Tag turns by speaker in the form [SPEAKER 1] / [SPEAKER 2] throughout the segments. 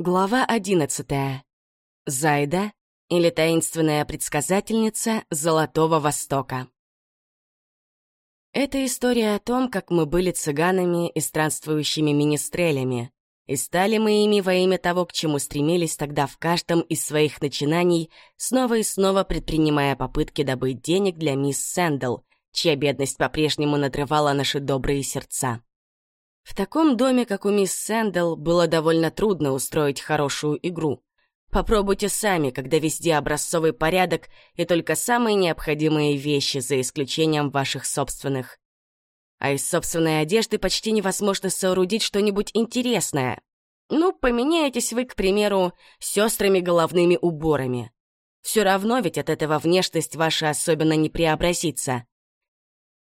[SPEAKER 1] Глава одиннадцатая. Зайда или таинственная предсказательница Золотого Востока. Это история о том, как мы были цыганами и странствующими министрелями, и стали мы ими во имя того, к чему стремились тогда в каждом из своих начинаний, снова и снова предпринимая попытки добыть денег для мисс Сэндл, чья бедность по-прежнему надрывала наши добрые сердца. В таком доме, как у мисс Сэндл, было довольно трудно устроить хорошую игру. Попробуйте сами, когда везде образцовый порядок и только самые необходимые вещи, за исключением ваших собственных. А из собственной одежды почти невозможно соорудить что-нибудь интересное. Ну, поменяетесь вы, к примеру, сестрами головными уборами. Все равно ведь от этого внешность ваша особенно не преобразится.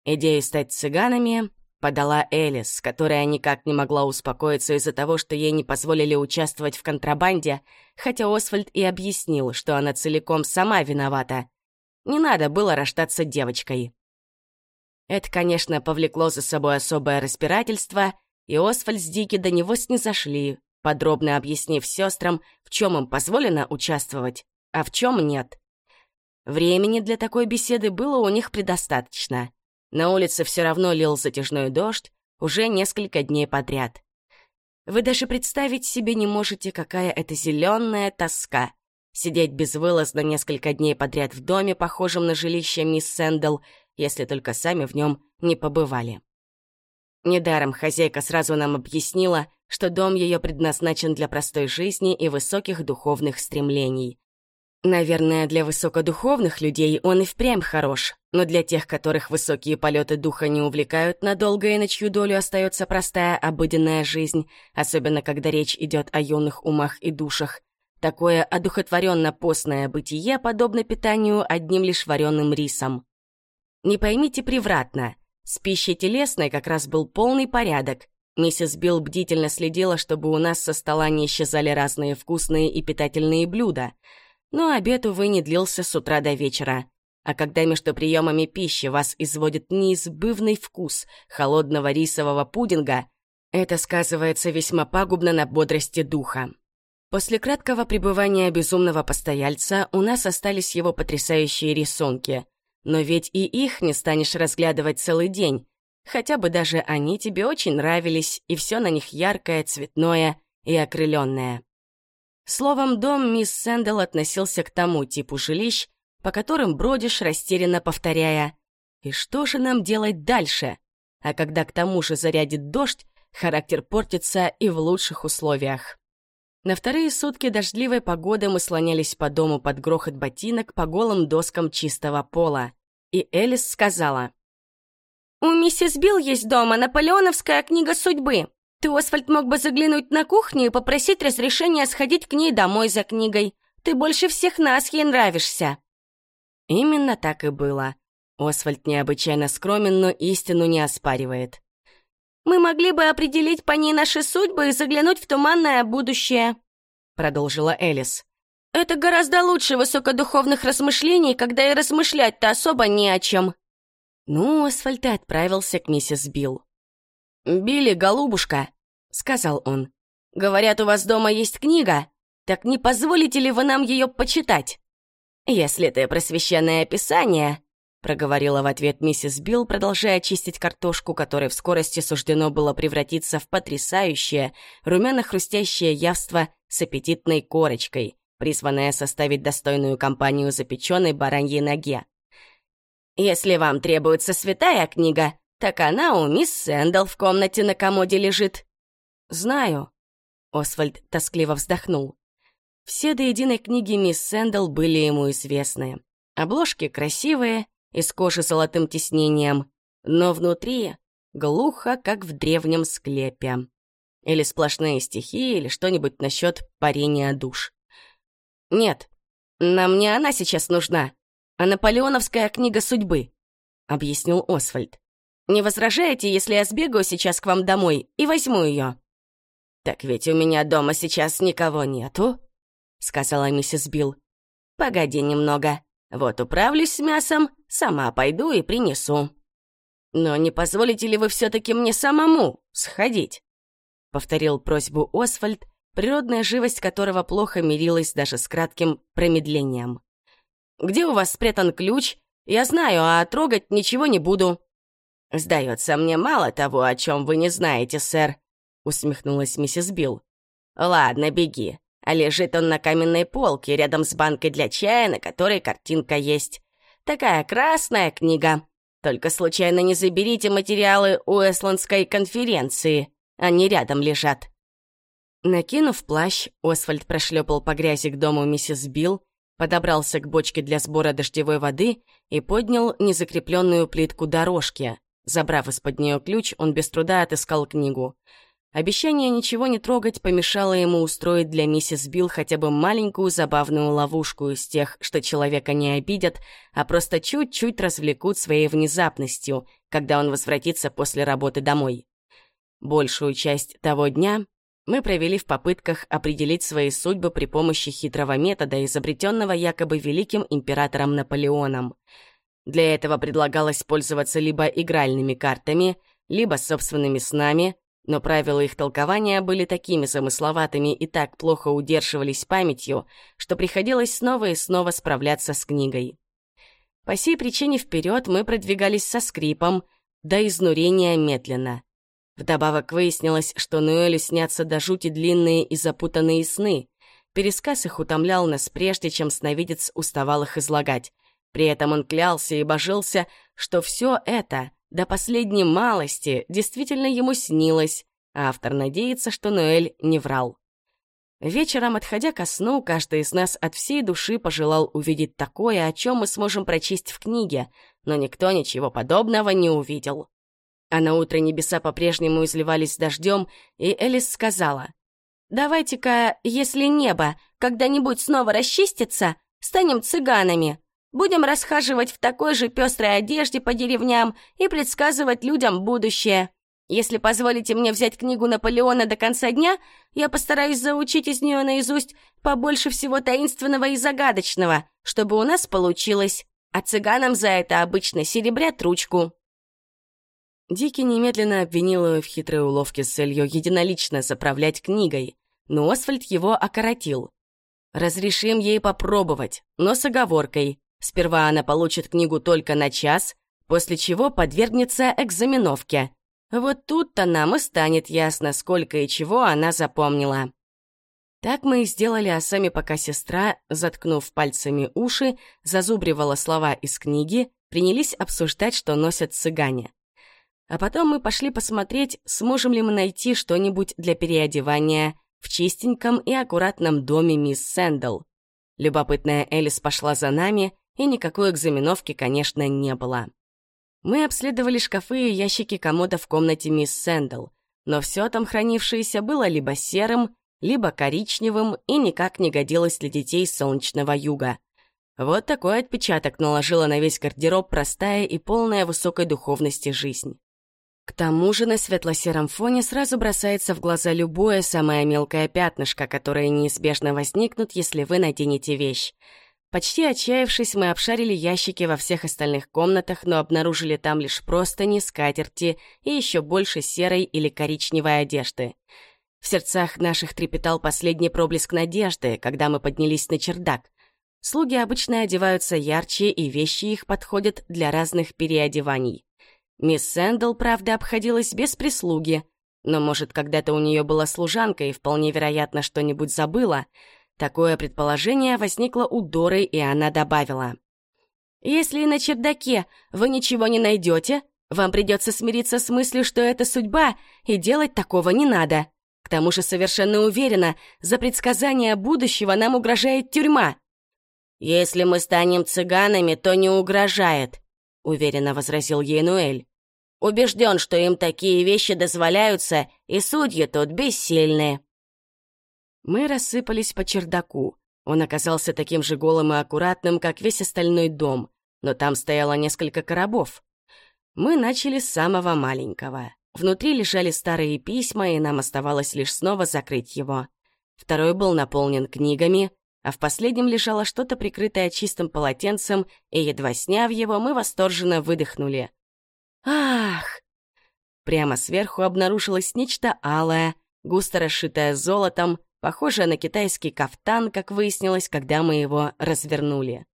[SPEAKER 1] Идею стать цыганами подала Элис, которая никак не могла успокоиться из-за того, что ей не позволили участвовать в контрабанде, хотя Освальд и объяснил, что она целиком сама виновата. Не надо было рождаться девочкой. Это, конечно, повлекло за собой особое распирательство, и Освальд с Дики до него снизошли, подробно объяснив сестрам, в чем им позволено участвовать, а в чем нет. Времени для такой беседы было у них предостаточно — на улице все равно лил затяжной дождь уже несколько дней подряд. Вы даже представить себе не можете, какая это зеленая тоска. Сидеть безвылазно несколько дней подряд в доме, похожем на жилище мисс Сэндл, если только сами в нем не побывали. Недаром хозяйка сразу нам объяснила, что дом ее предназначен для простой жизни и высоких духовных стремлений. Наверное, для высокодуховных людей он и впрямь хорош, но для тех, которых высокие полеты духа не увлекают надолго и на чью долю остается простая обыденная жизнь, особенно когда речь идет о юных умах и душах, такое одухотворенно-постное бытие подобно питанию одним лишь вареным рисом. Не поймите превратно, с пищей телесной как раз был полный порядок. Миссис Билл бдительно следила, чтобы у нас со стола не исчезали разные вкусные и питательные блюда — но обед, увы, не длился с утра до вечера. А когда между приемами пищи вас изводит неизбывный вкус холодного рисового пудинга, это сказывается весьма пагубно на бодрости духа. После краткого пребывания безумного постояльца у нас остались его потрясающие рисунки. Но ведь и их не станешь разглядывать целый день. Хотя бы даже они тебе очень нравились, и все на них яркое, цветное и окрыленное. Словом, дом мисс Сэндл относился к тому типу жилищ, по которым бродишь, растерянно повторяя «И что же нам делать дальше?» А когда к тому же зарядит дождь, характер портится и в лучших условиях. На вторые сутки дождливой погоды мы слонялись по дому под грохот ботинок по голым доскам чистого пола. И Элис сказала. «У миссис Билл есть дома наполеоновская книга судьбы. Ты, Освальд, мог бы заглянуть на кухню и попросить разрешения сходить к ней домой за книгой. Ты больше всех нас ей нравишься». Именно так и было. Освальд необычайно скромен, но истину не оспаривает. «Мы могли бы определить по ней наши судьбы и заглянуть в туманное будущее», — продолжила Элис. «Это гораздо лучше высокодуховных размышлений, когда и размышлять-то особо не о чем». Ну, Освальд отправился к миссис Билл. «Билли, голубушка», — сказал он, — «говорят, у вас дома есть книга. Так не позволите ли вы нам ее почитать?» «Если ты просвещенное описание», — проговорила в ответ миссис Билл, продолжая чистить картошку, которой в скорости суждено было превратиться в потрясающее, румяно-хрустящее явство с аппетитной корочкой, призванное составить достойную компанию запеченной бараньей ноге. «Если вам требуется святая книга, так она у мисс Сэндл в комнате на комоде лежит». «Знаю», — Освальд тоскливо вздохнул. Все до единой книги мисс Сэндл были ему известны. Обложки красивые, из кожи золотым тиснением, но внутри глухо, как в древнем склепе. Или сплошные стихи, или что-нибудь насчет парения душ. «Нет, нам не она сейчас нужна, а наполеоновская книга судьбы», — объяснил Освальд. Не возражаете, если я сбегаю сейчас к вам домой и возьму ее?» «Так ведь у меня дома сейчас никого нету», — сказала миссис Билл. «Погоди немного. Вот управлюсь с мясом, сама пойду и принесу». «Но не позволите ли вы все-таки мне самому сходить?» — повторил просьбу Освальд, природная живость которого плохо мирилась даже с кратким промедлением. «Где у вас спрятан ключ? Я знаю, а трогать ничего не буду». «Сдается мне мало того, о чем вы не знаете, сэр», — усмехнулась миссис Билл. «Ладно, беги. А лежит он на каменной полке рядом с банкой для чая, на которой картинка есть. Такая красная книга. Только случайно не заберите материалы Уэсландской конференции. Они рядом лежат». Накинув плащ, Освальд прошлепал по грязи к дому миссис Билл, подобрался к бочке для сбора дождевой воды и поднял незакрепленную плитку дорожки. Забрав из-под нее ключ, он без труда отыскал книгу. Обещание ничего не трогать помешало ему устроить для миссис Билл хотя бы маленькую забавную ловушку из тех, что человека не обидят, а просто чуть-чуть развлекут своей внезапностью, когда он возвратится после работы домой. Большую часть того дня мы провели в попытках определить свои судьбы при помощи хитрого метода, изобретенного якобы великим императором Наполеоном. Для этого предлагалось пользоваться либо игральными картами, либо собственными снами, но правила их толкования были такими замысловатыми и так плохо удерживались памятью, что приходилось снова и снова справляться с книгой. По сей причине вперед мы продвигались со скрипом, до изнурения медленно. Вдобавок выяснилось, что Ноэлю снятся до жути длинные и запутанные сны. Пересказ их утомлял нас прежде, чем сновидец уставал их излагать. При этом он клялся и божился, что все это, до последней малости, действительно ему снилось, а автор надеется, что Ноэль не врал. Вечером, отходя ко сну, каждый из нас от всей души пожелал увидеть такое, о чем мы сможем прочесть в книге, но никто ничего подобного не увидел. А на утро небеса по-прежнему изливались дождем, и Элис сказала, «Давайте-ка, если небо когда-нибудь снова расчистится, станем цыганами. Будем расхаживать в такой же пестрой одежде по деревням и предсказывать людям будущее. Если позволите мне взять книгу Наполеона до конца дня, я постараюсь заучить из нее наизусть побольше всего таинственного и загадочного, чтобы у нас получилось. А цыганам за это обычно серебрят ручку». Дикий немедленно обвинил ее в хитрой уловке с целью единолично заправлять книгой, но Освальд его окоротил. «Разрешим ей попробовать, но с оговоркой. Сперва она получит книгу только на час, после чего подвергнется экзаменовке. Вот тут-то нам и станет ясно, сколько и чего она запомнила». Так мы и сделали, а сами пока сестра, заткнув пальцами уши, зазубривала слова из книги, принялись обсуждать, что носят цыгане. А потом мы пошли посмотреть, сможем ли мы найти что-нибудь для переодевания в чистеньком и аккуратном доме мисс Сэндл. Любопытная Элис пошла за нами, и никакой экзаменовки, конечно, не было. Мы обследовали шкафы и ящики комода в комнате мисс Сэндл, но все там хранившееся было либо серым, либо коричневым и никак не годилось для детей солнечного юга. Вот такой отпечаток наложила на весь гардероб простая и полная высокой духовности жизнь. К тому же на светло-сером фоне сразу бросается в глаза любое самое мелкое пятнышко, которое неизбежно возникнут, если вы наденете вещь. Почти отчаявшись, мы обшарили ящики во всех остальных комнатах, но обнаружили там лишь простыни, скатерти и еще больше серой или коричневой одежды. В сердцах наших трепетал последний проблеск надежды, когда мы поднялись на чердак. Слуги обычно одеваются ярче, и вещи их подходят для разных переодеваний. Мисс Сэндл, правда, обходилась без прислуги, но, может, когда-то у нее была служанка и вполне вероятно что-нибудь забыла. Такое предположение возникло у Доры, и она добавила. «Если на чердаке вы ничего не найдете, вам придется смириться с мыслью, что это судьба, и делать такого не надо. К тому же совершенно уверена, за предсказание будущего нам угрожает тюрьма». «Если мы станем цыганами, то не угрожает», — уверенно возразил ей Нуэль. Убежден, что им такие вещи дозволяются, и судьи тут бессильны. Мы рассыпались по чердаку. Он оказался таким же голым и аккуратным, как весь остальной дом, но там стояло несколько коробов. Мы начали с самого маленького. Внутри лежали старые письма, и нам оставалось лишь снова закрыть его. Второй был наполнен книгами, а в последнем лежало что-то прикрытое чистым полотенцем, и, едва сняв его, мы восторженно выдохнули. Ах! Прямо сверху обнаружилось нечто алое, густо расшитое золотом, похожее на китайский кафтан, как выяснилось, когда мы его развернули.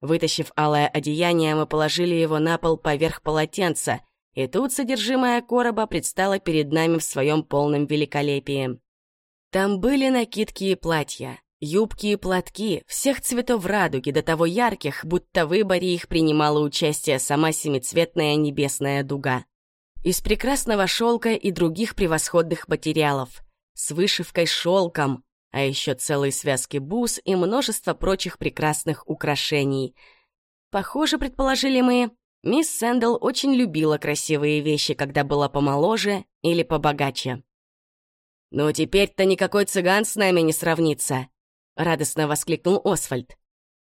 [SPEAKER 1] Вытащив алое одеяние, мы положили его на пол поверх полотенца, и тут содержимое короба предстало перед нами в своем полном великолепии. Там были накидки и платья, юбки и платки, всех цветов радуги, до того ярких, будто в выборе их принимала участие сама семицветная небесная дуга. Из прекрасного шелка и других превосходных материалов, с вышивкой шелком, а еще целые связки бус и множество прочих прекрасных украшений. Похоже, предположили мы, мисс Сэндл очень любила красивые вещи, когда была помоложе или побогаче. «Ну, теперь-то никакой цыган с нами не сравнится!» — радостно воскликнул Освальд.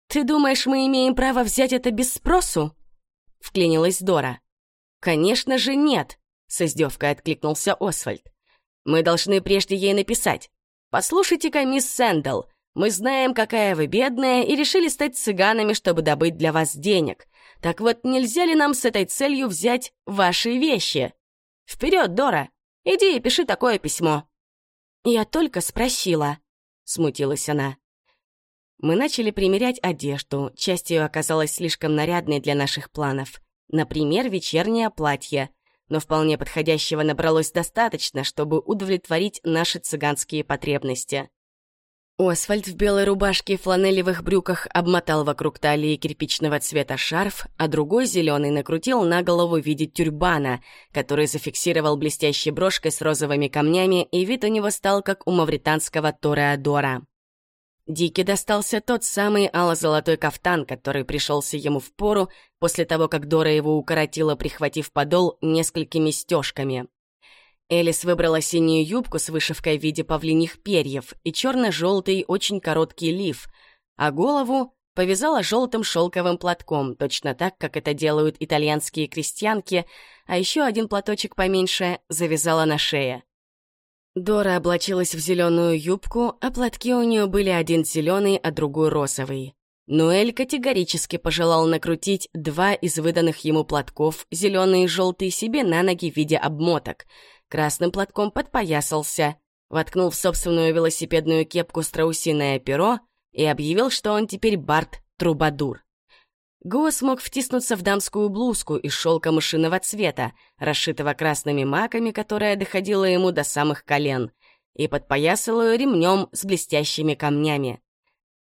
[SPEAKER 1] «Ты думаешь, мы имеем право взять это без спросу?» — вклинилась Дора. «Конечно же нет!» — с издевкой откликнулся Освальд. «Мы должны прежде ей написать. Послушайте-ка, мисс Сэндл, мы знаем, какая вы бедная, и решили стать цыганами, чтобы добыть для вас денег. Так вот, нельзя ли нам с этой целью взять ваши вещи? Вперед, Дора, иди и пиши такое письмо». «Я только спросила», — смутилась она. Мы начали примерять одежду, часть ее оказалась слишком нарядной для наших планов. Например, вечернее платье, но вполне подходящего набралось достаточно, чтобы удовлетворить наши цыганские потребности. Освальд в белой рубашке и фланелевых брюках обмотал вокруг талии кирпичного цвета шарф, а другой зеленый накрутил на голову в виде тюрбана, который зафиксировал блестящей брошкой с розовыми камнями, и вид у него стал как у мавританского тореадора. Дике достался тот самый ало-золотой кафтан, который пришелся ему в пору после того, как Дора его укоротила, прихватив подол несколькими стежками. Элис выбрала синюю юбку с вышивкой в виде павлиньих перьев и черно-желтый очень короткий лиф, а голову повязала желтым шелковым платком, точно так, как это делают итальянские крестьянки, а еще один платочек поменьше завязала на шее. Дора облачилась в зеленую юбку, а платки у нее были один зеленый, а другой розовый. Ноэль категорически пожелал накрутить два из выданных ему платков, зеленый и желтый, себе на ноги в виде обмоток — красным платком подпоясался, воткнул в собственную велосипедную кепку страусиное перо и объявил, что он теперь Барт-трубадур. Го смог втиснуться в дамскую блузку из шелка мышиного цвета, расшитого красными маками, которая доходила ему до самых колен, и подпоясал ее ремнем с блестящими камнями.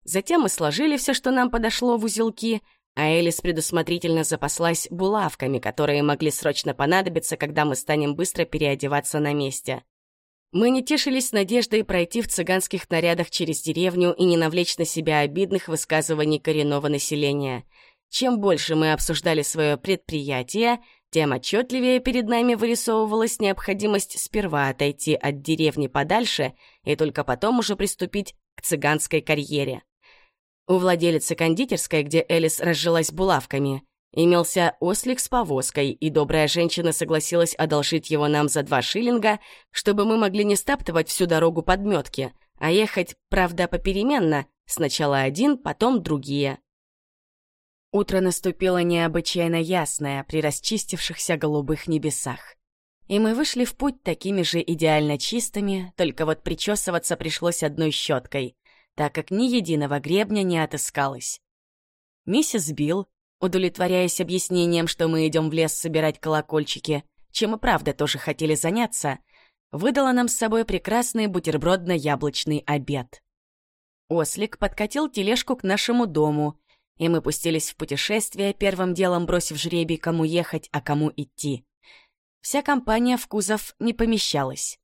[SPEAKER 1] Затем мы сложили все, что нам подошло в узелки, а Элис предусмотрительно запаслась булавками, которые могли срочно понадобиться, когда мы станем быстро переодеваться на месте. Мы не тешились надеждой пройти в цыганских нарядах через деревню и не навлечь на себя обидных высказываний коренного населения. Чем больше мы обсуждали свое предприятие, тем отчетливее перед нами вырисовывалась необходимость сперва отойти от деревни подальше и только потом уже приступить к цыганской карьере. У владелицы кондитерской, где Элис разжилась булавками, имелся ослик с повозкой, и добрая женщина согласилась одолжить его нам за два шиллинга, чтобы мы могли не стаптывать всю дорогу подметки, а ехать, правда, попеременно, сначала один, потом другие. Утро наступило необычайно ясное при расчистившихся голубых небесах. И мы вышли в путь такими же идеально чистыми, только вот причесываться пришлось одной щеткой так как ни единого гребня не отыскалось. Миссис Билл, удовлетворяясь объяснением, что мы идем в лес собирать колокольчики, чем и правда тоже хотели заняться, выдала нам с собой прекрасный бутербродно-яблочный обед. Ослик подкатил тележку к нашему дому, и мы пустились в путешествие, первым делом бросив жребий, кому ехать, а кому идти. Вся компания в кузов не помещалась.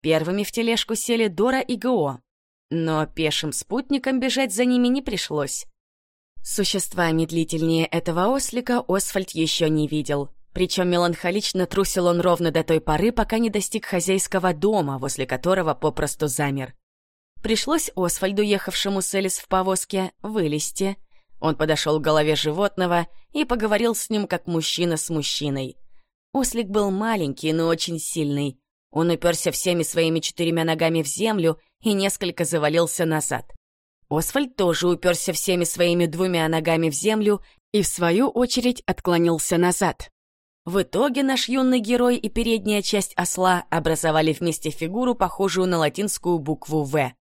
[SPEAKER 1] Первыми в тележку сели Дора и Го, но пешим спутникам бежать за ними не пришлось. Существа медлительнее этого ослика Освальд еще не видел. Причем меланхолично трусил он ровно до той поры, пока не достиг хозяйского дома, возле которого попросту замер. Пришлось Освальду, ехавшему с Элис в повозке, вылезти. Он подошел к голове животного и поговорил с ним, как мужчина с мужчиной. Ослик был маленький, но очень сильный. Он уперся всеми своими четырьмя ногами в землю и несколько завалился назад. Освальд тоже уперся всеми своими двумя ногами в землю и, в свою очередь, отклонился назад. В итоге наш юный герой и передняя часть осла образовали вместе фигуру, похожую на латинскую букву «В».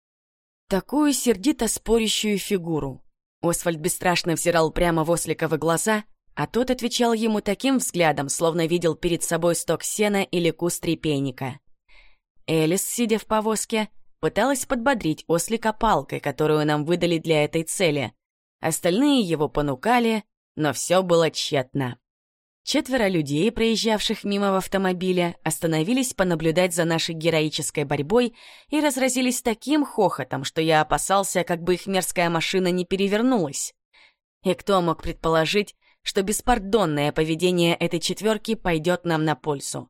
[SPEAKER 1] такую сердито спорящую фигуру. Освальд бесстрашно взирал прямо в Осликовы глаза, а тот отвечал ему таким взглядом, словно видел перед собой сток сена или куст репейника. Элис, сидя в повозке, пыталась подбодрить Ослика палкой, которую нам выдали для этой цели. Остальные его понукали, но все было тщетно. Четверо людей, проезжавших мимо в автомобиле, остановились понаблюдать за нашей героической борьбой и разразились таким хохотом, что я опасался, как бы их мерзкая машина не перевернулась. И кто мог предположить, что беспардонное поведение этой четверки пойдет нам на пользу?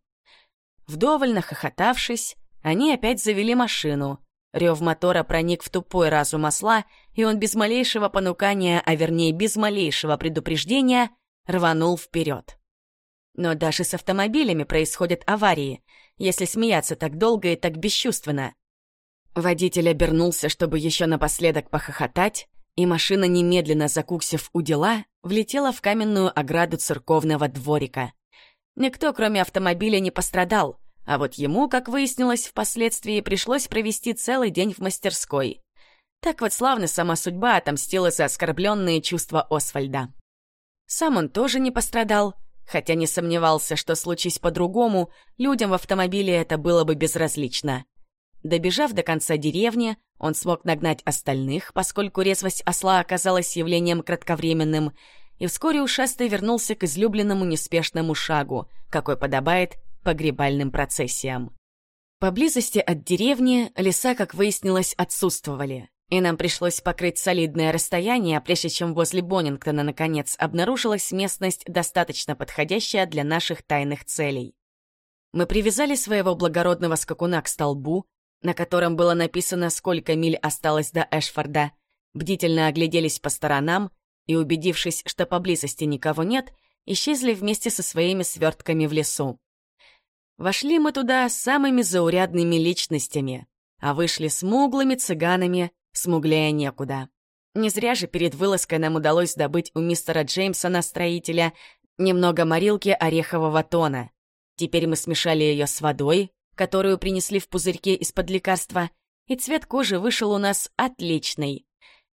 [SPEAKER 1] Вдоволь нахохотавшись, они опять завели машину. Рев мотора проник в тупой разум осла, и он без малейшего понукания, а вернее без малейшего предупреждения, рванул вперед. Но даже с автомобилями происходят аварии, если смеяться так долго и так бесчувственно. Водитель обернулся, чтобы еще напоследок похохотать, и машина, немедленно закуксив у дела, влетела в каменную ограду церковного дворика. Никто, кроме автомобиля, не пострадал, а вот ему, как выяснилось впоследствии, пришлось провести целый день в мастерской. Так вот славно сама судьба отомстила за оскорбленные чувства Освальда. Сам он тоже не пострадал, хотя не сомневался, что случись по-другому, людям в автомобиле это было бы безразлично. Добежав до конца деревни, он смог нагнать остальных, поскольку резвость осла оказалась явлением кратковременным, и вскоре ушастый вернулся к излюбленному неспешному шагу, какой подобает погребальным процессиям. Поблизости от деревни леса, как выяснилось, отсутствовали и нам пришлось покрыть солидное расстояние, прежде чем возле Боннингтона, наконец, обнаружилась местность, достаточно подходящая для наших тайных целей. Мы привязали своего благородного скакуна к столбу, на котором было написано, сколько миль осталось до Эшфорда, бдительно огляделись по сторонам и, убедившись, что поблизости никого нет, исчезли вместе со своими свертками в лесу. Вошли мы туда самыми заурядными личностями, а вышли смуглыми цыганами, смуглее некуда. Не зря же перед вылазкой нам удалось добыть у мистера Джеймсона, строителя, немного морилки орехового тона. Теперь мы смешали ее с водой, которую принесли в пузырьке из-под лекарства, и цвет кожи вышел у нас отличный.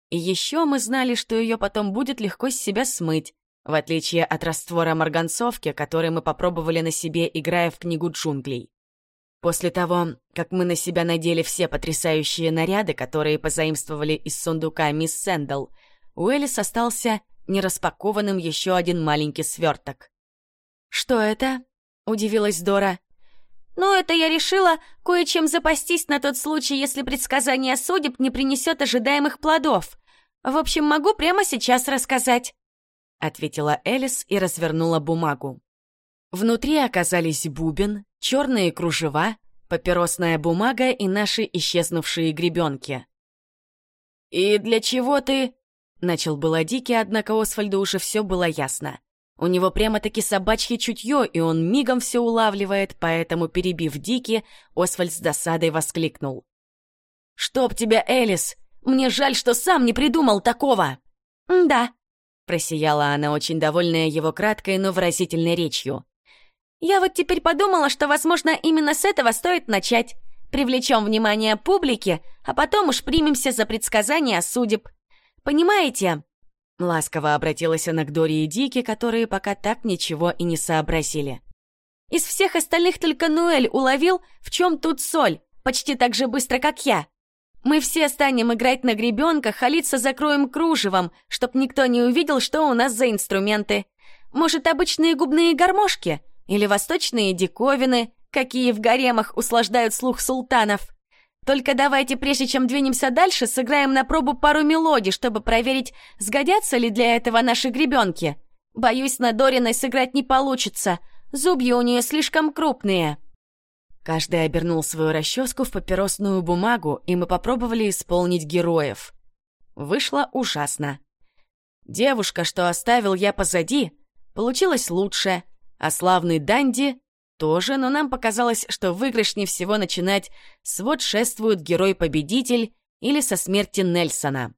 [SPEAKER 1] И еще мы знали, что ее потом будет легко с себя смыть, в отличие от раствора марганцовки, который мы попробовали на себе, играя в книгу джунглей. После того, как мы на себя надели все потрясающие наряды, которые позаимствовали из сундука мисс Сэндл, у Элис остался нераспакованным еще один маленький сверток. «Что это?» — удивилась Дора. «Ну, это я решила кое-чем запастись на тот случай, если предсказание судеб не принесет ожидаемых плодов. В общем, могу прямо сейчас рассказать», — ответила Элис и развернула бумагу. Внутри оказались бубен, черные кружева, папиросная бумага и наши исчезнувшие гребенки. «И для чего ты...» — начал было Дикий, однако Освальду уже все было ясно. У него прямо-таки собачье чутье, и он мигом все улавливает, поэтому, перебив Дики, Освальд с досадой воскликнул. «Чтоб тебя, Элис! Мне жаль, что сам не придумал такого!» «Да», — просияла она, очень довольная его краткой, но выразительной речью. Я вот теперь подумала, что, возможно, именно с этого стоит начать. Привлечем внимание публики, а потом уж примемся за предсказания судеб. Понимаете?» Ласково обратилась она к Дори и Дике, которые пока так ничего и не сообразили. «Из всех остальных только Нуэль уловил, в чем тут соль, почти так же быстро, как я. Мы все станем играть на гребенках, а лица закроем кружевом, чтоб никто не увидел, что у нас за инструменты. Может, обычные губные гармошки?» Или восточные диковины, какие в гаремах услаждают слух султанов. Только давайте, прежде чем двинемся дальше, сыграем на пробу пару мелодий, чтобы проверить, сгодятся ли для этого наши гребенки. Боюсь, на Дориной сыграть не получится. Зубья у нее слишком крупные. Каждый обернул свою расческу в папиросную бумагу, и мы попробовали исполнить героев. Вышло ужасно. Девушка, что оставил я позади, получилась лучше, а славный Данди тоже, но нам показалось, что выигрышнее всего начинать с «Вот шествует герой-победитель» или со смерти Нельсона.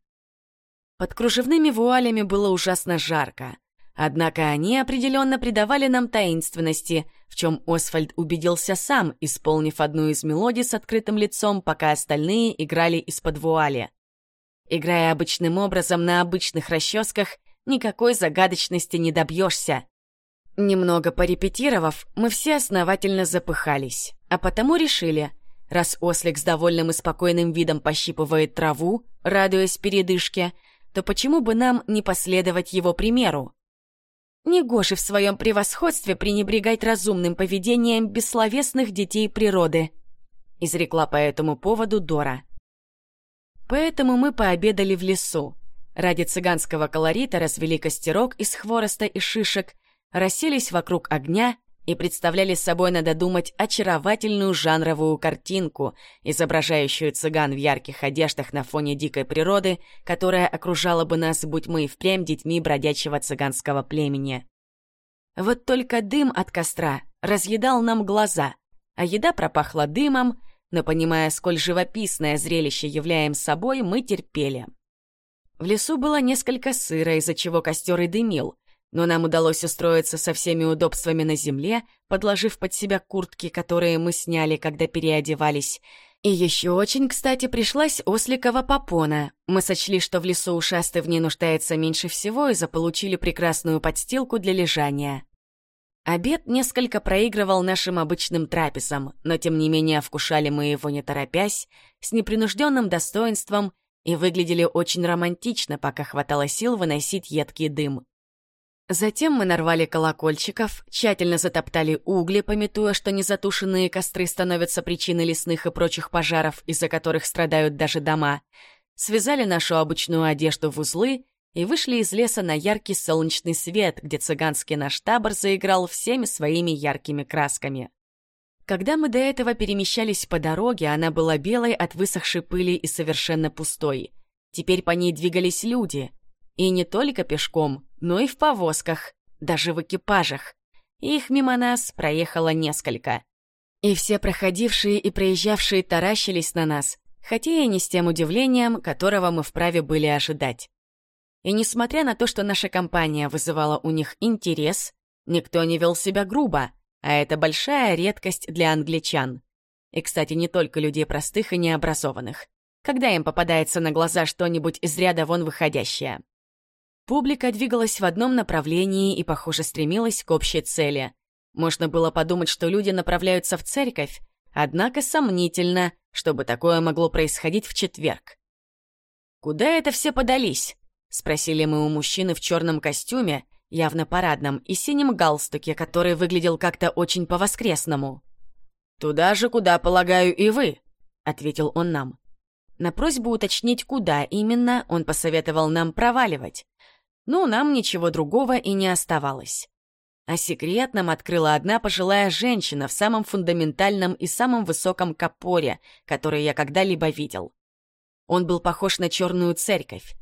[SPEAKER 1] Под кружевными вуалями было ужасно жарко. Однако они определенно придавали нам таинственности, в чем Освальд убедился сам, исполнив одну из мелодий с открытым лицом, пока остальные играли из-под вуали. Играя обычным образом на обычных расческах, никакой загадочности не добьешься. Немного порепетировав, мы все основательно запыхались, а потому решили, раз ослик с довольным и спокойным видом пощипывает траву, радуясь передышке, то почему бы нам не последовать его примеру? Негоже в своем превосходстве пренебрегать разумным поведением бессловесных детей природы, изрекла по этому поводу Дора. Поэтому мы пообедали в лесу. Ради цыганского колорита развели костерок из хвороста и шишек, расселись вокруг огня и представляли собой, надо думать, очаровательную жанровую картинку, изображающую цыган в ярких одеждах на фоне дикой природы, которая окружала бы нас, будь мы и впрямь детьми бродячего цыганского племени. Вот только дым от костра разъедал нам глаза, а еда пропахла дымом, но, понимая, сколь живописное зрелище являем собой, мы терпели. В лесу было несколько сыро, из-за чего костер и дымил, но нам удалось устроиться со всеми удобствами на земле, подложив под себя куртки, которые мы сняли, когда переодевались. И еще очень, кстати, пришлась осликова попона. Мы сочли, что в лесу ушастый в ней нуждается меньше всего, и заполучили прекрасную подстилку для лежания. Обед несколько проигрывал нашим обычным трапезам, но тем не менее вкушали мы его не торопясь, с непринужденным достоинством и выглядели очень романтично, пока хватало сил выносить едкий дым. Затем мы нарвали колокольчиков, тщательно затоптали угли, пометуя, что незатушенные костры становятся причиной лесных и прочих пожаров, из-за которых страдают даже дома, связали нашу обычную одежду в узлы и вышли из леса на яркий солнечный свет, где цыганский наш табор заиграл всеми своими яркими красками. Когда мы до этого перемещались по дороге, она была белой от высохшей пыли и совершенно пустой. Теперь по ней двигались люди — и не только пешком, но и в повозках, даже в экипажах. Их мимо нас проехало несколько. И все проходившие и проезжавшие таращились на нас, хотя и не с тем удивлением, которого мы вправе были ожидать. И несмотря на то, что наша компания вызывала у них интерес, никто не вел себя грубо, а это большая редкость для англичан. И, кстати, не только людей простых и необразованных. Когда им попадается на глаза что-нибудь из ряда вон выходящее. Публика двигалась в одном направлении и, похоже, стремилась к общей цели. Можно было подумать, что люди направляются в церковь, однако сомнительно, чтобы такое могло происходить в четверг. «Куда это все подались?» — спросили мы у мужчины в черном костюме, явно парадном, и синем галстуке, который выглядел как-то очень по-воскресному. «Туда же, куда, полагаю, и вы», — ответил он нам. На просьбу уточнить, куда именно, он посоветовал нам проваливать. Ну, нам ничего другого и не оставалось. А секрет нам открыла одна пожилая женщина в самом фундаментальном и самом высоком капоре, который я когда-либо видел. Он был похож на черную церковь.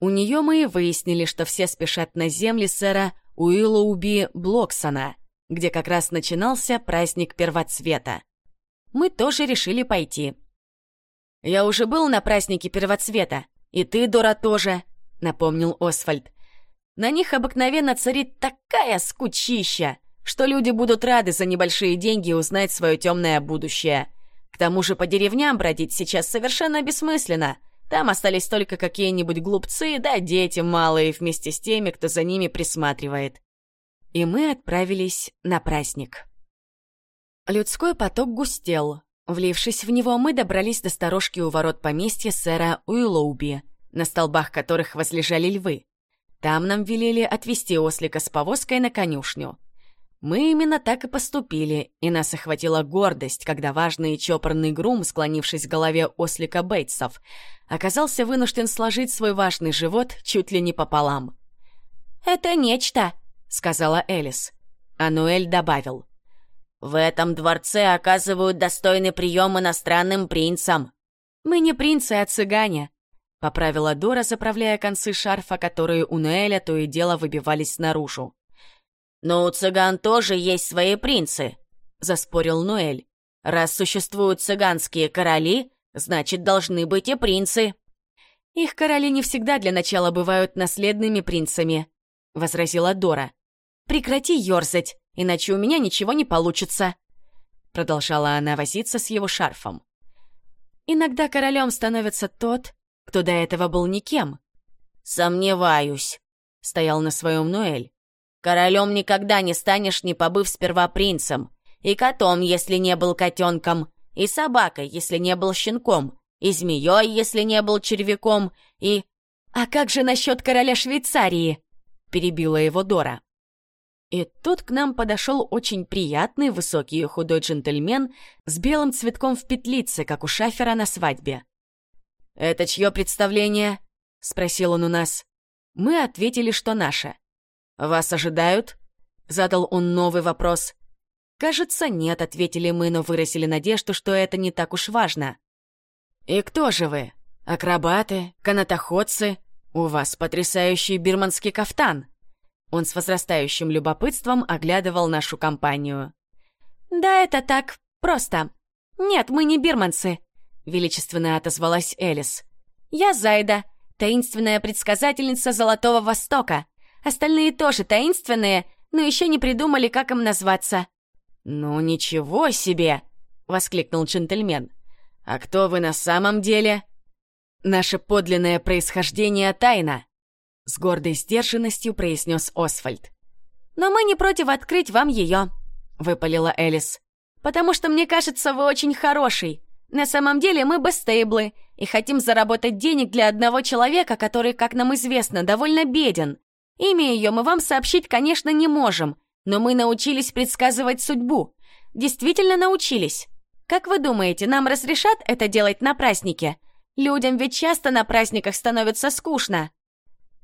[SPEAKER 1] У нее мы и выяснили, что все спешат на земли сэра Уиллоуби Блоксона, где как раз начинался праздник первоцвета. Мы тоже решили пойти. «Я уже был на празднике первоцвета, и ты, Дора, тоже», — напомнил Освальд. На них обыкновенно царит такая скучища, что люди будут рады за небольшие деньги узнать свое темное будущее. К тому же по деревням бродить сейчас совершенно бессмысленно. Там остались только какие-нибудь глупцы, да дети малые вместе с теми, кто за ними присматривает. И мы отправились на праздник. Людской поток густел. Влившись в него, мы добрались до сторожки у ворот поместья сэра Уиллоуби, на столбах которых возлежали львы. Там нам велели отвезти ослика с повозкой на конюшню. Мы именно так и поступили, и нас охватила гордость, когда важный и чопорный грум, склонившись к голове ослика Бейтсов, оказался вынужден сложить свой важный живот чуть ли не пополам. «Это нечто», — сказала Элис. А Нуэль добавил. «В этом дворце оказывают достойный прием иностранным принцам». «Мы не принцы, а цыгане», Поправила Дора, заправляя концы шарфа, которые у Ноэля то и дело выбивались наружу. «Но у цыган тоже есть свои принцы», — заспорил Ноэль. «Раз существуют цыганские короли, значит, должны быть и принцы». «Их короли не всегда для начала бывают наследными принцами», — возразила Дора. «Прекрати ерзать, иначе у меня ничего не получится. Продолжала она возиться с его шарфом. Иногда королем становится тот, кто до этого был никем. «Сомневаюсь», — стоял на своем Ноэль. «Королем никогда не станешь, не побыв сперва принцем, и котом, если не был котенком, и собакой, если не был щенком, и змеей, если не был червяком, и... «А как же насчет короля Швейцарии?» — перебила его Дора. И тут к нам подошел очень приятный высокий и худой джентльмен с белым цветком в петлице, как у шафера на свадьбе. «Это чье представление?» — спросил он у нас. Мы ответили, что наше. «Вас ожидают?» — задал он новый вопрос. «Кажется, нет», — ответили мы, но выразили надежду, что это не так уж важно. «И кто же вы? Акробаты? Канатоходцы? У вас потрясающий бирманский кафтан!» Он с возрастающим любопытством оглядывал нашу компанию. «Да, это так, просто. Нет, мы не бирманцы», — величественно отозвалась Элис. «Я Зайда, таинственная предсказательница Золотого Востока. Остальные тоже таинственные, но еще не придумали, как им назваться». «Ну ничего себе!» — воскликнул джентльмен. «А кто вы на самом деле?» «Наше подлинное происхождение тайна», — с гордой сдержанностью произнес Освальд. «Но мы не против открыть вам ее», — выпалила Элис. «Потому что, мне кажется, вы очень хороший. На самом деле мы Бестейблы и хотим заработать денег для одного человека, который, как нам известно, довольно беден. Имя ее мы вам сообщить, конечно, не можем, но мы научились предсказывать судьбу. Действительно научились. Как вы думаете, нам разрешат это делать на празднике? Людям ведь часто на праздниках становится скучно».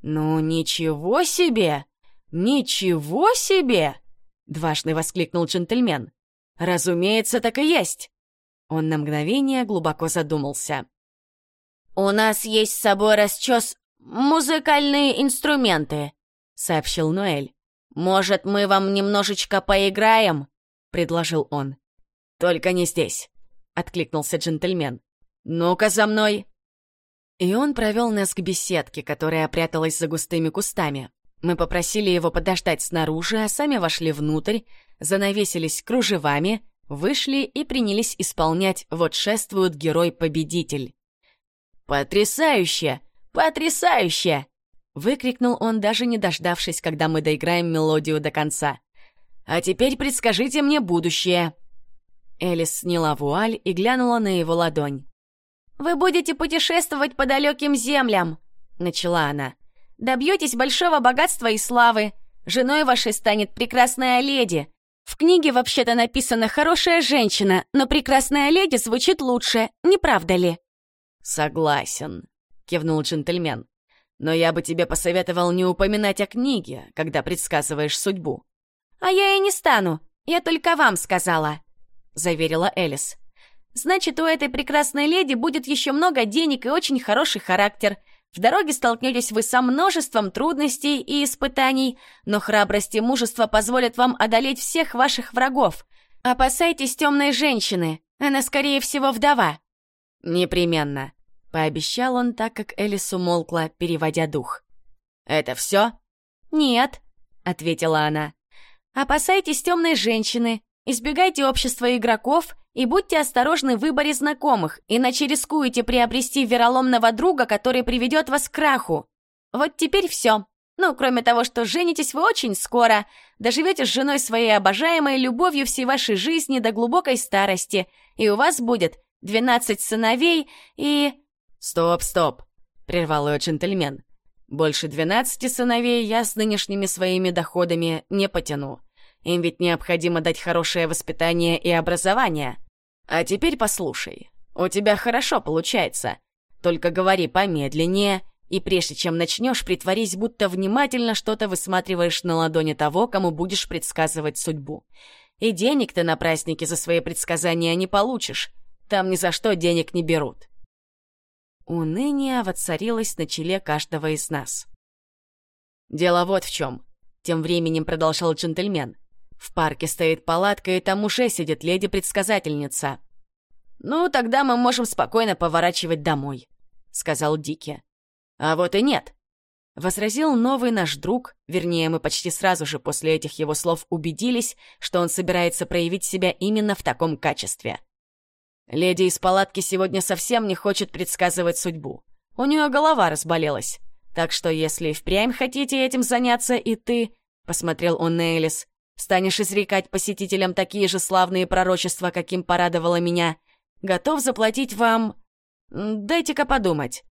[SPEAKER 1] «Ну, ничего себе! Ничего себе!» — дважды воскликнул джентльмен. «Разумеется, так и есть!» Он на мгновение глубоко задумался. «У нас есть с собой расчес музыкальные инструменты», — сообщил Ноэль. «Может, мы вам немножечко поиграем?» — предложил он. «Только не здесь», — откликнулся джентльмен. «Ну-ка за мной!» И он провел нас к беседке, которая пряталась за густыми кустами. Мы попросили его подождать снаружи, а сами вошли внутрь, занавесились кружевами, вышли и принялись исполнять «Вот шествует герой-победитель». «Потрясающе! Потрясающе!» — выкрикнул он, даже не дождавшись, когда мы доиграем мелодию до конца. «А теперь предскажите мне будущее!» Элис сняла вуаль и глянула на его ладонь. «Вы будете путешествовать по далеким землям», — начала она. «Добьетесь большого богатства и славы. Женой вашей станет прекрасная леди. В книге вообще-то написано «хорошая женщина», но «прекрасная леди» звучит лучше, не правда ли?» «Согласен», — кивнул джентльмен. «Но я бы тебе посоветовал не упоминать о книге, когда предсказываешь судьбу». «А я и не стану, я только вам сказала», — заверила Элис. «Значит, у этой прекрасной леди будет еще много денег и очень хороший характер. В дороге столкнетесь вы со множеством трудностей и испытаний, но храбрость и мужество позволят вам одолеть всех ваших врагов. Опасайтесь темной женщины, она, скорее всего, вдова». «Непременно», — пообещал он, так как Элис умолкла, переводя дух. «Это все?» «Нет», — ответила она. «Опасайтесь темной женщины, Избегайте общества игроков и будьте осторожны в выборе знакомых, иначе рискуете приобрести вероломного друга, который приведет вас к краху. Вот теперь все. Ну, кроме того, что женитесь вы очень скоро, доживете с женой своей обожаемой любовью всей вашей жизни до глубокой старости, и у вас будет 12 сыновей и... «Стоп, стоп!» — прервал ее джентльмен. «Больше 12 сыновей я с нынешними своими доходами не потяну. Им ведь необходимо дать хорошее воспитание и образование. А теперь послушай. У тебя хорошо получается. Только говори помедленнее, и прежде чем начнешь, притворись, будто внимательно что-то высматриваешь на ладони того, кому будешь предсказывать судьбу. И денег ты на празднике за свои предсказания не получишь. Там ни за что денег не берут. Уныние воцарилось на челе каждого из нас. «Дело вот в чем», — тем временем продолжал джентльмен. В парке стоит палатка, и там уже сидит леди-предсказательница. «Ну, тогда мы можем спокойно поворачивать домой», — сказал Дики. «А вот и нет. возразил новый наш друг, вернее, мы почти сразу же после этих его слов убедились, что он собирается проявить себя именно в таком качестве. Леди из палатки сегодня совсем не хочет предсказывать судьбу. У нее голова разболелась. Так что если впрямь хотите этим заняться и ты, — посмотрел он на Элис, — станешь изрекать посетителям такие же славные пророчества, каким порадовала меня, готов заплатить вам... Дайте-ка подумать.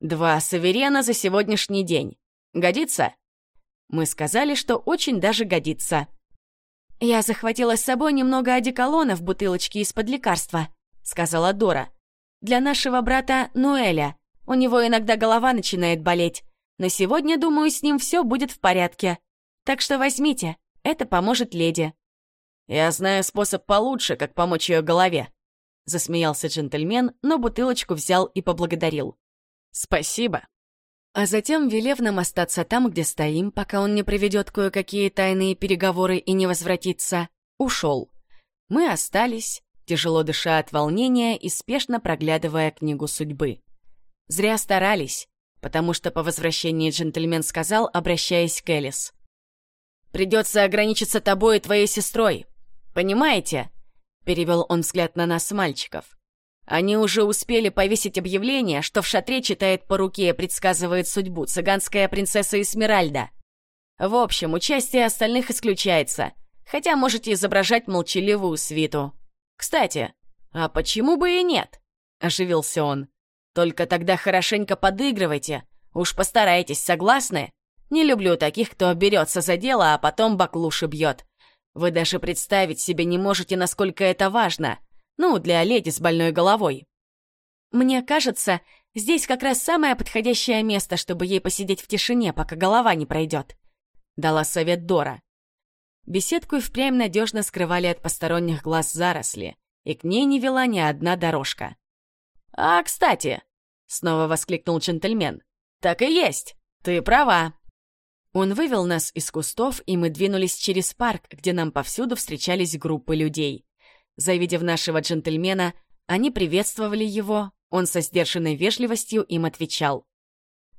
[SPEAKER 1] Два саверена за сегодняшний день. Годится? Мы сказали, что очень даже годится. Я захватила с собой немного одеколона в бутылочке из-под лекарства, сказала Дора. Для нашего брата Нуэля. У него иногда голова начинает болеть. Но сегодня, думаю, с ним все будет в порядке. Так что возьмите, это поможет леди. Я знаю способ получше, как помочь ее голове. Засмеялся джентльмен, но бутылочку взял и поблагодарил. «Спасибо». А затем, велев нам остаться там, где стоим, пока он не приведет кое-какие тайные переговоры и не возвратится, ушел. Мы остались, тяжело дыша от волнения и спешно проглядывая книгу судьбы. Зря старались, потому что по возвращении джентльмен сказал, обращаясь к Элис. «Придется ограничиться тобой и твоей сестрой. Понимаете?» Перевел он взгляд на нас, мальчиков. Они уже успели повесить объявление, что в шатре читает по руке и предсказывает судьбу цыганская принцесса Эсмеральда. В общем, участие остальных исключается, хотя можете изображать молчаливую свиту. Кстати, а почему бы и нет? Оживился он. Только тогда хорошенько подыгрывайте. Уж постарайтесь, согласны? Не люблю таких, кто берется за дело, а потом баклуши бьет. Вы даже представить себе не можете, насколько это важно — ну, для леди с больной головой. Мне кажется, здесь как раз самое подходящее место, чтобы ей посидеть в тишине, пока голова не пройдет. Дала совет Дора. Беседку и впрямь надежно скрывали от посторонних глаз заросли, и к ней не вела ни одна дорожка. «А, кстати!» — снова воскликнул джентльмен. «Так и есть! Ты права!» Он вывел нас из кустов, и мы двинулись через парк, где нам повсюду встречались группы людей. Завидев нашего джентльмена, они приветствовали его, он со сдержанной вежливостью им отвечал.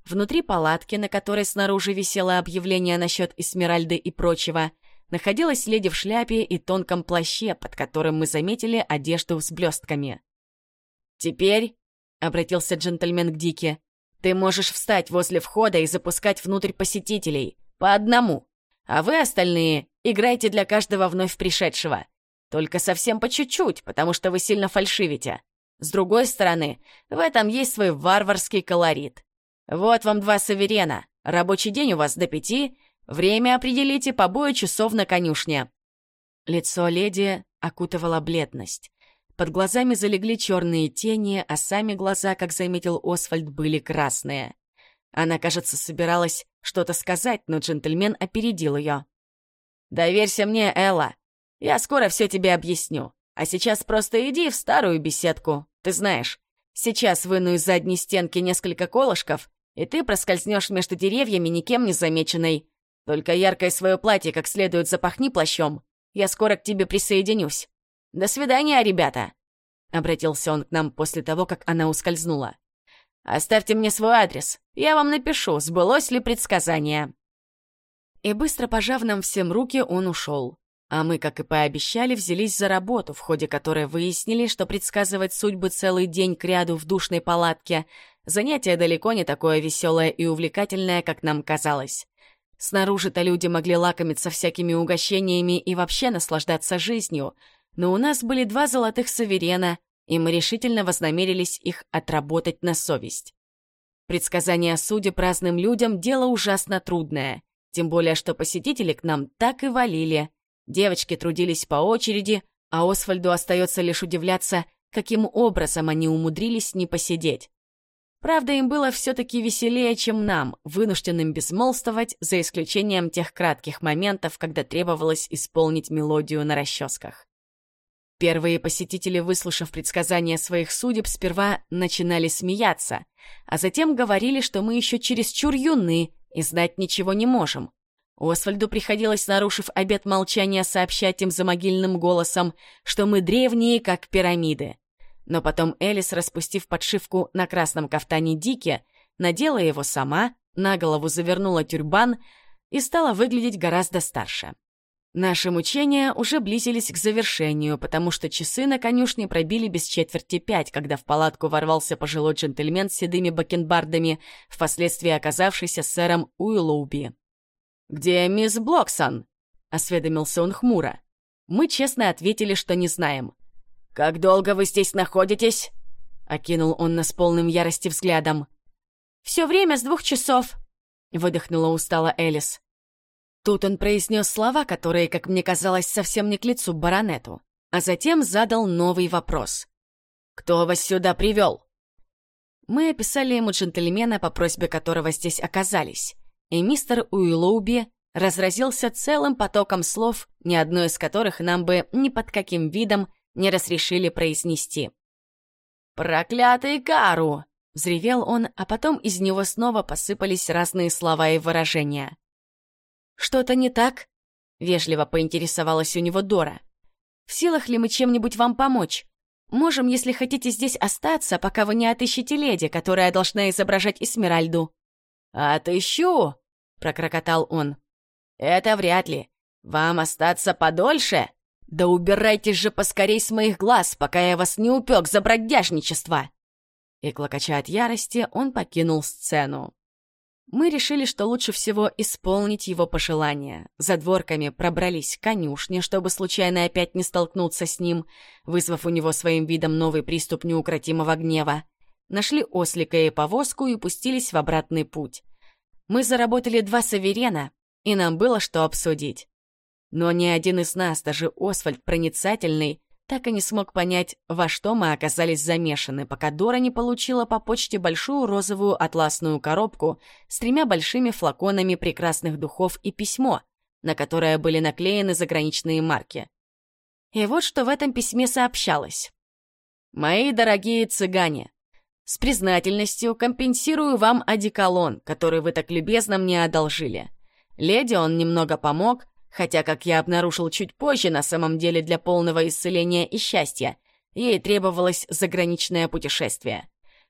[SPEAKER 1] Внутри палатки, на которой снаружи висело объявление насчет Эсмеральды и прочего, находилась леди в шляпе и тонком плаще, под которым мы заметили одежду с блестками. «Теперь», — обратился джентльмен к Дике, — «ты можешь встать возле входа и запускать внутрь посетителей, по одному, а вы остальные играйте для каждого вновь пришедшего. Только совсем по чуть-чуть, потому что вы сильно фальшивите. С другой стороны, в этом есть свой варварский колорит. Вот вам два саверена. Рабочий день у вас до пяти. Время определите по бою часов на конюшне. Лицо леди окутывала бледность. Под глазами залегли черные тени, а сами глаза, как заметил Освальд, были красные. Она, кажется, собиралась что-то сказать, но джентльмен опередил ее. «Доверься мне, Элла. Я скоро все тебе объясню. А сейчас просто иди в старую беседку. Ты знаешь, сейчас выну из задней стенки несколько колышков, и ты проскользнешь между деревьями никем не замеченной. Только яркое свое платье как следует запахни плащом. Я скоро к тебе присоединюсь. До свидания, ребята!» Обратился он к нам после того, как она ускользнула. «Оставьте мне свой адрес. Я вам напишу, сбылось ли предсказание». И быстро пожав нам всем руки, он ушел. А мы, как и пообещали, взялись за работу, в ходе которой выяснили, что предсказывать судьбы целый день к ряду в душной палатке — занятие далеко не такое веселое и увлекательное, как нам казалось. Снаружи-то люди могли лакомиться всякими угощениями и вообще наслаждаться жизнью, но у нас были два золотых саверена, и мы решительно вознамерились их отработать на совесть. Предсказание о суде праздным людям — дело ужасно трудное, тем более что посетители к нам так и валили — Девочки трудились по очереди, а Освальду остается лишь удивляться, каким образом они умудрились не посидеть. Правда, им было все-таки веселее, чем нам, вынужденным безмолвствовать, за исключением тех кратких моментов, когда требовалось исполнить мелодию на расческах. Первые посетители, выслушав предсказания своих судеб, сперва начинали смеяться, а затем говорили, что мы еще чересчур юны и знать ничего не можем. Освальду приходилось, нарушив обет молчания, сообщать им за могильным голосом, что мы древние, как пирамиды. Но потом Элис, распустив подшивку на красном кафтане Дике, надела его сама, на голову завернула тюрбан и стала выглядеть гораздо старше. Наши мучения уже близились к завершению, потому что часы на конюшне пробили без четверти пять, когда в палатку ворвался пожилой джентльмен с седыми бакенбардами, впоследствии оказавшийся сэром Уиллоуби. «Где мисс Блоксон?» — осведомился он хмуро. Мы честно ответили, что не знаем. «Как долго вы здесь находитесь?» — окинул он нас полным ярости взглядом. «Все время с двух часов», — выдохнула устало Элис. Тут он произнес слова, которые, как мне казалось, совсем не к лицу баронету, а затем задал новый вопрос. «Кто вас сюда привел?» Мы описали ему джентльмена, по просьбе которого здесь оказались, и мистер Уиллоуби разразился целым потоком слов, ни одно из которых нам бы ни под каким видом не разрешили произнести. «Проклятый Кару!» — взревел он, а потом из него снова посыпались разные слова и выражения. «Что-то не так?» — вежливо поинтересовалась у него Дора. «В силах ли мы чем-нибудь вам помочь? Можем, если хотите здесь остаться, пока вы не отыщете леди, которая должна изображать Эсмеральду». «Отыщу!» — прокрокотал он. «Это вряд ли. Вам остаться подольше? Да убирайтесь же поскорей с моих глаз, пока я вас не упек за бродяжничество!» И, клокоча от ярости, он покинул сцену. Мы решили, что лучше всего исполнить его пожелания. За дворками пробрались к конюшне, чтобы случайно опять не столкнуться с ним, вызвав у него своим видом новый приступ неукротимого гнева. Нашли ослика и повозку и пустились в обратный путь. Мы заработали два саверена, и нам было что обсудить. Но ни один из нас, даже Освальд проницательный, так и не смог понять, во что мы оказались замешаны, пока Дора не получила по почте большую розовую атласную коробку с тремя большими флаконами прекрасных духов и письмо, на которое были наклеены заграничные марки. И вот что в этом письме сообщалось. «Мои дорогие цыгане, с признательностью компенсирую вам одеколон, который вы так любезно мне одолжили. Леди он немного помог, Хотя, как я обнаружил чуть позже, на самом деле для полного исцеления и счастья, ей требовалось заграничное путешествие.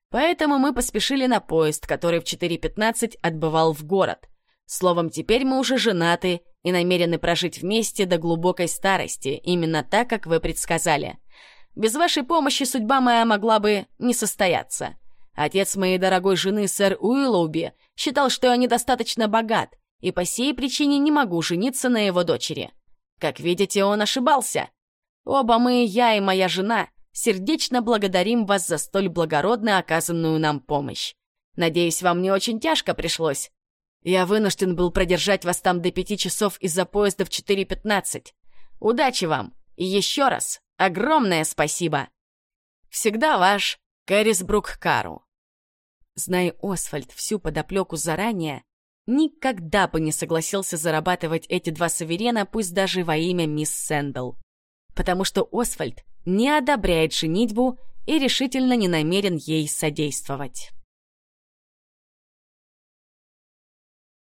[SPEAKER 1] Поэтому мы поспешили на поезд, который в 4.15 отбывал в город. Словом, теперь мы уже женаты и намерены прожить вместе до глубокой старости, именно так, как вы предсказали. Без вашей помощи судьба моя могла бы не состояться. Отец моей дорогой жены, сэр Уиллоуби, считал, что я недостаточно богат, и по сей причине не могу жениться на его дочери. Как видите, он ошибался. Оба мы, я и моя жена, сердечно благодарим вас за столь благородно оказанную нам помощь. Надеюсь, вам не очень тяжко пришлось. Я вынужден был продержать вас там до пяти часов из-за поезда в 4.15. Удачи вам! И еще раз огромное спасибо! Всегда ваш Кэрисбрук Кару. Зная Освальд всю подоплеку заранее, никогда бы не согласился зарабатывать эти два суверена, пусть даже во имя мисс Сэндл. Потому что Освальд не одобряет женитьбу и решительно не намерен ей содействовать.